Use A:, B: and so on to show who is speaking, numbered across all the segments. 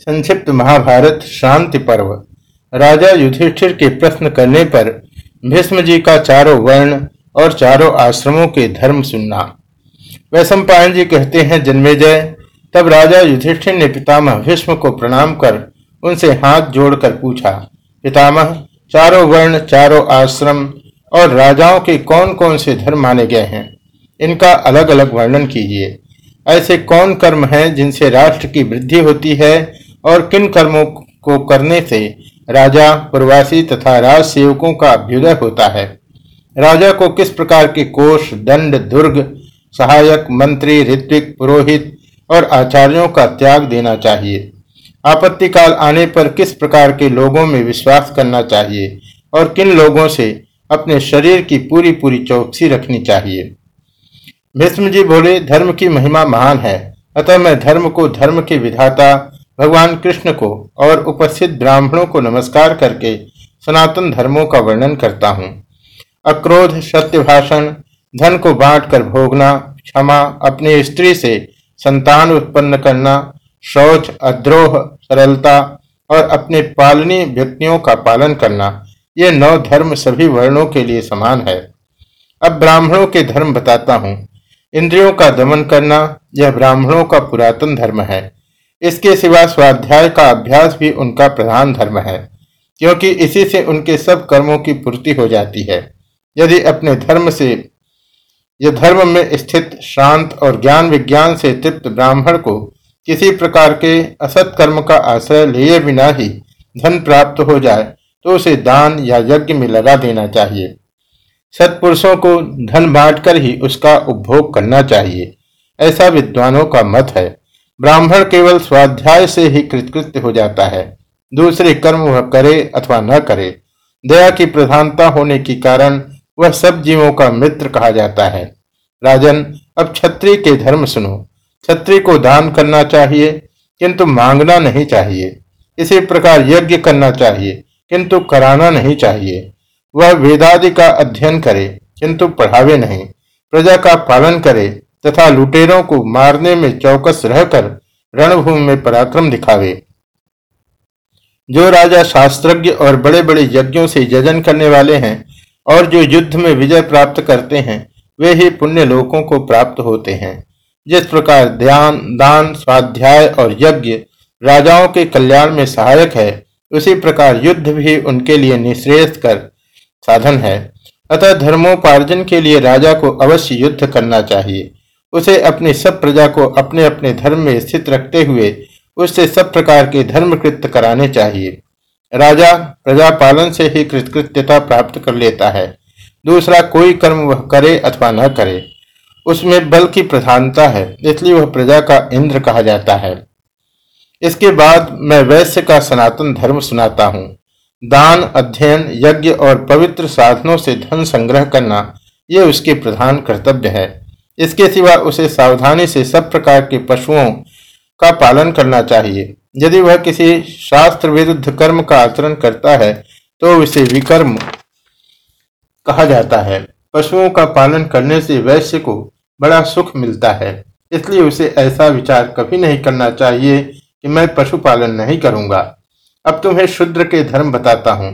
A: संक्षिप्त महाभारत शांति पर्व। राजा युधिष्ठिर के प्रश्न करने पर भीष्म का चारों वर्ण और चारों आश्रमों के धर्म सुनना। वैश्व पायन जी कहते हैं, जन्मेजय। तब राजा युधिष्ठिर ने पितामह भीष्म को प्रणाम कर उनसे हाथ जोड़कर पूछा, पितामह, चारों वर्ण, चारों आश्रम और राजाओं के कौन कौन से धर्म माने गए हैं? इनका अलग अलग वर्णन कीजिए। ऐसे कौन कर्म हैं जिनसे राष्ट्र की वृद्धि होती है और किन कर्मों को करने से राजा, प्रवासी तथा राज सेवकों का अभ्युदय होता है। राजा को किस प्रकार के कोष, दंड, दुर्ग, सहायक, मंत्री, ऋत्विक, पुरोहित और आचार्यों का त्याग देना चाहिए? आपत्ति काल आने पर किस प्रकार के लोगों में विश्वास करना चाहिए और किन लोगों से अपने शरीर की पूरी पूरी चौकसी रखनी चाहिए? भीष्म जी बोले, धर्म की महिमा महान है। अतः मैं धर्म को धर्म के विधाता भगवान कृष्ण को और उपस्थित ब्राह्मणों को नमस्कार करके सनातन धर्मों का वर्णन करता हूँ। अक्रोध सत्य भाषण धन को बांट कर भोगना, क्षमा, अपनी स्त्री से संतान उत्पन्न करना, शौच, अद्रोह, सरलता और अपने पालनी व्यक्तियों का पालन करना, ये नौ धर्म सभी वर्णों के लिए समान है। अब ब्राह्मणों के धर्म बताता हूँ। इंद्रियों का दमन करना यह ब्राह्मणों का पुरातन धर्म है। इसके सिवा स्वाध्याय का अभ्यास भी उनका प्रधान धर्म है, क्योंकि इसी से उनके सब कर्मों की पूर्ति हो जाती है। यदि अपने धर्म से यह धर्म में स्थित शांत और ज्ञान विज्ञान से तृप्त ब्राह्मण को किसी प्रकार के असत कर्म का आश्रय लिए बिना ही धन प्राप्त हो जाए तो उसे दान या यज्ञ में लगा देना चाहिए। सत्पुरुषों को धन बांटकर ही उसका उपभोग करना चाहिए, ऐसा विद्वानों का मत है। ब्राह्मण केवल स्वाध्याय से ही कृतकृत्य हो जाता है। दूसरे कर्म वह करे अथवा न करे, दया की प्रधानता होने के कारण वह सब जीवों का मित्र कहा जाता है। राजन, अब छत्री के धर्म सुनो। छत्री को दान करना चाहिए, किंतु मांगना नहीं चाहिए। इसी प्रकार यज्ञ करना चाहिए, किंतु कराना नहीं चाहिए। वह वेदादि का अध्ययन करे, किंतु पढ़ावे नहीं। प्रजा का पालन करे तथा लुटेरों को मारने में चौकस रहकर रणभूमि में पराक्रम दिखावे। जो राजा शास्त्रज्ञ और बड़े बड़े यज्ञों से यजन करने वाले हैं और जो युद्ध में विजय प्राप्त करते हैं, वे ही पुण्य लोकों को प्राप्त होते हैं। जिस प्रकार ध्यान, दान, स्वाध्याय और यज्ञ राजाओं के कल्याण में सहायक है, उसी प्रकार युद्ध भी उनके लिए निश्रेष कर साधन है। अतः धर्मोपार्जन के लिए राजा को अवश्य युद्ध करना चाहिए। उसे अपनी सब प्रजा को अपने अपने धर्म में स्थित रखते हुए उससे सब प्रकार के धर्म कृत्य कराने चाहिए। राजा प्रजा पालन से ही कृतकृत्यता प्राप्त कर लेता है। दूसरा कोई कर्म वह करे अथवा न करे, उसमें बल की प्रधानता है, इसलिए वह प्रजा का इंद्र कहा जाता है। इसके बाद मैं वैश्य का सनातन धर्म सुनाता हूँ। दान, अध्ययन, यज्ञ और पवित्र साधनों से धन संग्रह करना, ये उसके प्रधान कर्तव्य है। इसके सिवा उसे सावधानी से सब प्रकार के पशुओं का पालन करना चाहिए। यदि वह किसी शास्त्र विरुद्ध कर्म का आचरण करता है तो उसे विकर्म कहा जाता है। पशुओं का पालन करने से वैश्य को बड़ा सुख मिलता है। इसलिए उसे ऐसा विचार कभी नहीं करना चाहिए कि मैं पशुपालन नहीं करूँगा। अब तुम्हें शुद्र के धर्म बताता हूँ।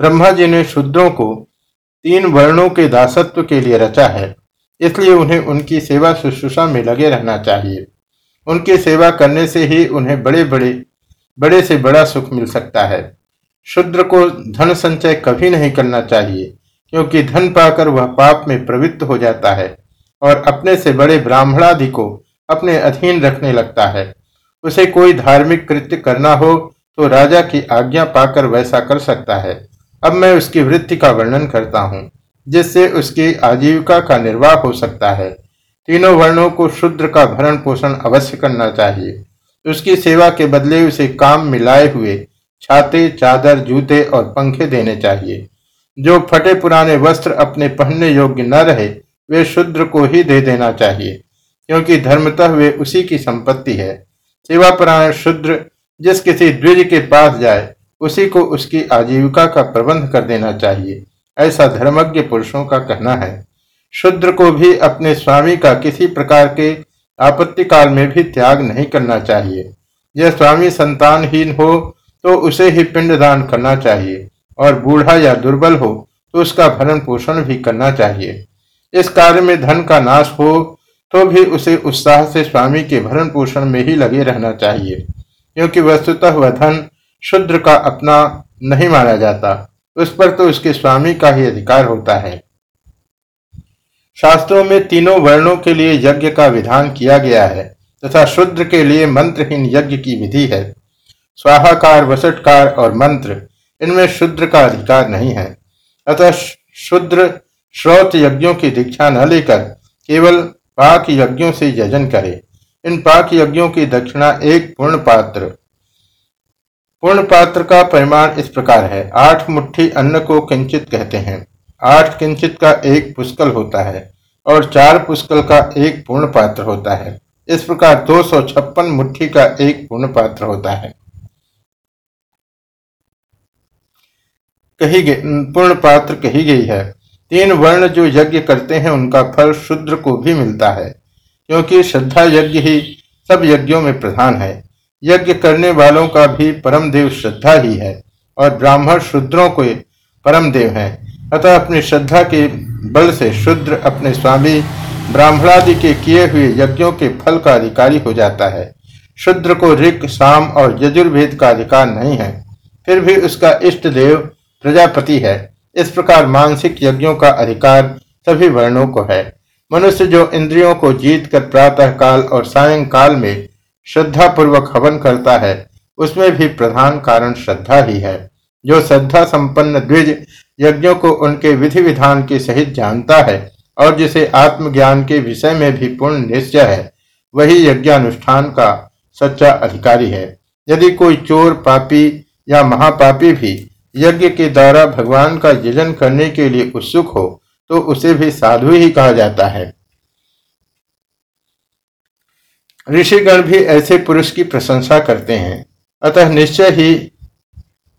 A: ब्रह्मा जी ने शूद्रों को तीन वर्णों के दासत्व के लिए रचा है। इसलिए उन्हें उनकी सेवा शुश्रूषा में लगे रहना चाहिए। उनकी सेवा करने से ही उन्हें बड़े बड़े बड़े से बड़ा सुख मिल सकता है। शुद्र को धन संचय कभी नहीं करना चाहिए, क्योंकि धन पाकर वह पाप में प्रवृत्त हो जाता है और अपने से बड़े ब्राह्मणादि को अपने अधीन रखने लगता है। उसे कोई धार्मिक कृत्य करना हो तो राजा की आज्ञा पाकर वैसा कर सकता है। अब मैं उसकी वृत्ति का वर्णन करता हूँ। जिससे उसकी आजीविका का निर्वाह हो सकता है। तीनों वर्णों को शुद्र का भरण पोषण अवश्य करना चाहिए। उसकी सेवा के बदले उसे काम मिलाए हुए छाते, चादर, जूते और पंखे देने चाहिए। जो फटे पुराने वस्त्र अपने पहनने योग्य न रहे, वे शुद्र को ही दे देना चाहिए, क्योंकि धर्मतः वे उसी की संपत्ति है। सेवा परायण शुद्र जिस किसी द्विज के पास जाए, उसी को उसकी आजीविका का प्रबंध कर देना चाहिए। ऐसा धर्मज्ञ पुरुषों का कहना है। शुद्र को भी अपने स्वामी का किसी प्रकार के आपत्ति काल में भी त्याग नहीं करना चाहिए। यह स्वामी संतानहीन हो तो उसे ही पिंडदान करना चाहिए। और बूढ़ा या दुर्बल हो तो उसका भरण पोषण भी करना चाहिए। इस कार्य में धन का नाश हो तो भी उसे उत्साह से स्वामी के भरण पोषण में ही लगे रहना चाहिए। क्योंकि वस्तुतः वह धन शुद्र का अपना नहीं माना जाता। उस पर तो उसके स्वामी का ही अधिकार होता है। शास्त्रों में तीनों वर्णों के लिए यज्ञ का विधान किया गया है, तथा शुद्र के लिए मंत्रहीन यज्ञ की विधि है। स्वाहाकार, वसटकार और मंत्र, इनमें शुद्र का अधिकार नहीं है। अतः शुद्र श्रोत यज्ञों की दीक्षा न लेकर केवल पाक यज्ञों से यजन करे। इन पाक यज्ञों की दक्षिणा एक पूर्ण पात्र पूर्ण पात्र का परिमाण इस प्रकार है। आठ मुट्ठी अन्न को किंचित कहते हैं। आठ किंचित का एक पुष्कल होता है और चार पुष्कल का एक पूर्ण पात्र होता है। इस प्रकार दो सौ छप्पन मुट्ठी का एक पूर्ण पात्र होता है। कही गई पूर्ण पात्र कही गई है। तीन वर्ण जो यज्ञ करते हैं, उनका फल शुद्र को भी मिलता है, क्योंकि श्रद्धा यज्ञ ही सब यज्ञों में प्रधान है। यज्ञ करने वालों का भी परम देव श्रद्धा ही है और ब्राह्मण शुद्रों को परम देव है। अतः अपनी श्रद्धा के बल से शुद्र अपने स्वामी ब्राह्मणादि के किए हुए यज्ञों के फल का अधिकारी हो जाता है। शुद्र को ऋक साम और यजुर्वेद का अधिकार नहीं है। फिर भी उसका इष्ट देव प्रजापति है। इस प्रकार मानसिक यज्ञों का अधिकार सभी वर्णों को है। मनुष्य जो इंद्रियों को जीत कर प्रातः काल और सायंकाल में श्रद्धा पूर्वक हवन करता है, उसमें भी प्रधान कारण श्रद्धा ही है। जो श्रद्धा संपन्न द्विज यज्ञों को उनके विधि विधान के सहित जानता है और जिसे आत्मज्ञान के विषय में भी पूर्ण निश्चय है, वही यज्ञानुष्ठान का सच्चा अधिकारी है। यदि कोई चोर, पापी या महापापी भी यज्ञ के द्वारा भगवान का यजन करने के लिए उत्सुक हो तो उसे भी साधु ही कहा जाता है। ऋषिगण भी ऐसे पुरुष की प्रशंसा करते हैं। अतः निश्चय ही,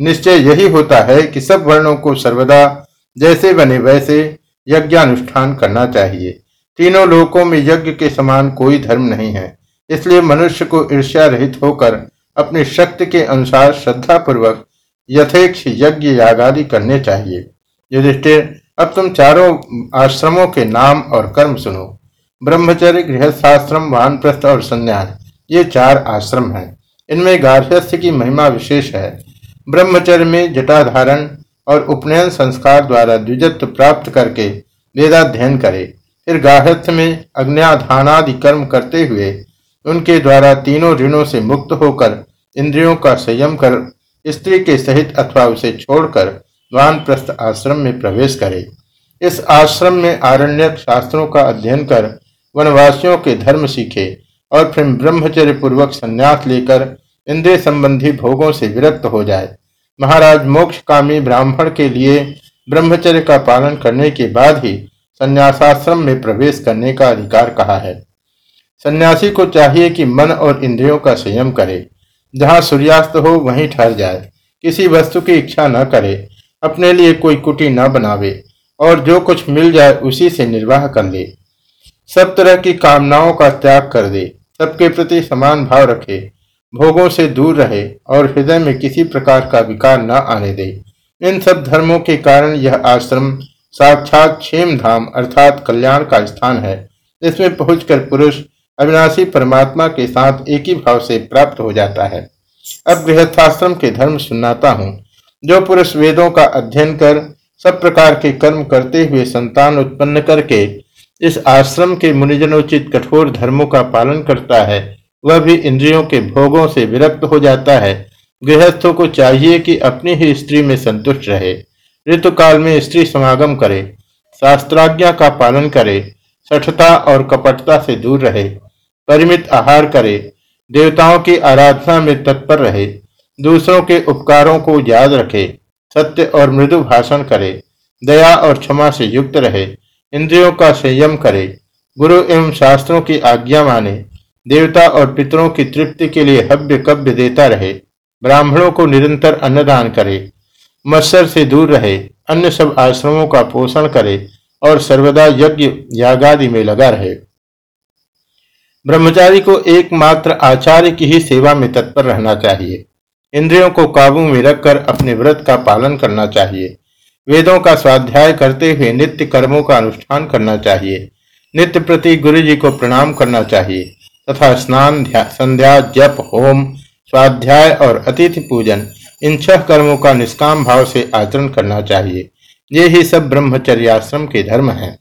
A: निश्चय यही होता है कि सब वर्णों को सर्वदा जैसे बने वैसे यज्ञानुष्ठान करना चाहिए। तीनों लोकों में यज्ञ के समान कोई धर्म नहीं है। इसलिए मनुष्य को ईर्ष्या रहित होकर अपनी शक्ति के अनुसार श्रद्धा पूर्वक यथेक्ष यज्ञ यागादि करने चाहिए। युधिष्ठिर, अब तुम चारों आश्रमों के नाम और कर्म सुनो। ब्रह्मचर्य, गृहस्थाश्रम, वानप्रस्थ और संन्यास, ये चार आश्रम हैं। इनमें गार्हस्थ्य की महिमा विशेष है। ब्रह्मचर्य में जटाधारण और उपनयन संस्कार द्वारा द्विजत्व प्राप्त करके वेदाध्ययन करे। फिर गार्हस्थ में अग्नियाधानादि कर्म करते हुए उनके द्वारा तीनों ऋणों से मुक्त होकर इंद्रियों का संयम कर, स्त्री के सहित अथवा उसे छोड़कर वानप्रस्थ आश्रम में प्रवेश करे। इस आश्रम में आरण्य शास्त्रों का अध्ययन कर वनवासियों के धर्म सीखे और फिर ब्रह्मचर्य पूर्वक संन्यास लेकर इंद्रिय संबंधी भोगों से विरक्त हो जाए। महाराज मोक्ष कामी ब्राह्मण के लिए ब्रह्मचर्य का पालन करने के बाद ही संन्यासाश्रम में प्रवेश करने का अधिकार कहा है। सन्यासी को चाहिए कि मन और इंद्रियों का संयम करे। जहाँ सूर्यास्त हो, वहीं ठहर जाए। किसी वस्तु की इच्छा न करे। अपने लिए कोई कुटी न बनावे। और जो कुछ मिल जाए, उसी से निर्वाह कर ले। सब तरह की कामनाओं का त्याग कर दे, सबके प्रति समान भाव रखे, भोगों से दूर रहे और हृदय में किसी प्रकार का विकार न आने दे। इन सब धर्मों के कारण यह आश्रम साक्षात क्षेम धाम अर्थात कल्याण का स्थान है। इसमें पहुंचकर पुरुष अविनाशी परमात्मा के साथ एक ही भाव से प्राप्त हो जाता है। अब गृहस्थाश्रम के धर्म सुनाता हूँ। जो पुरुष वेदों का अध्ययन कर, सब प्रकार के कर्म करते हुए संतान उत्पन्न करके इस आश्रम के मुनिजनोचित कठोर धर्मों का पालन करता है। वह भी इंद्रियों के भोगों से विरक्त हो जाता है। गृहस्थों को चाहिए कि अपनी ही स्त्री में संतुष्ट रहे। ऋतुकाल में स्त्री समागम करे, शास्त्राज्ञा का पालन करे, सठता और कपटता से दूर रहे, परिमित आहार करे, देवताओं की आराधना में तत्पर रहे, दूसरों के उपकारों को याद रखे, सत्य और मृदु भाषण करे, दया और क्षमा से युक्त रहे इंद्रियों का संयम करे, गुरु एवं शास्त्रों की आज्ञा माने, देवता और पितरों की तृप्ति के लिए हव्य कव्य देता रहे, ब्राह्मणों को निरंतर अन्नदान करे, मत्सर से दूर रहे, अन्य सब आश्रमों का पोषण करे और सर्वदा यज्ञ यागादि में लगा रहे। ब्रह्मचारी को एकमात्र आचार्य की ही सेवा में तत्पर रहना चाहिए। इंद्रियों को काबू में रखकर अपने व्रत का पालन करना चाहिए। वेदों का स्वाध्याय करते हुए नित्य कर्मों का अनुष्ठान करना चाहिए। नित्य प्रति गुरु जी को प्रणाम करना चाहिए तथा स्नान संध्या, जप, होम, स्वाध्याय और अतिथि पूजन, इन छह कर्मों का निष्काम भाव से आचरण करना चाहिए। ये ही सब ब्रह्मचर्याश्रम के धर्म हैं।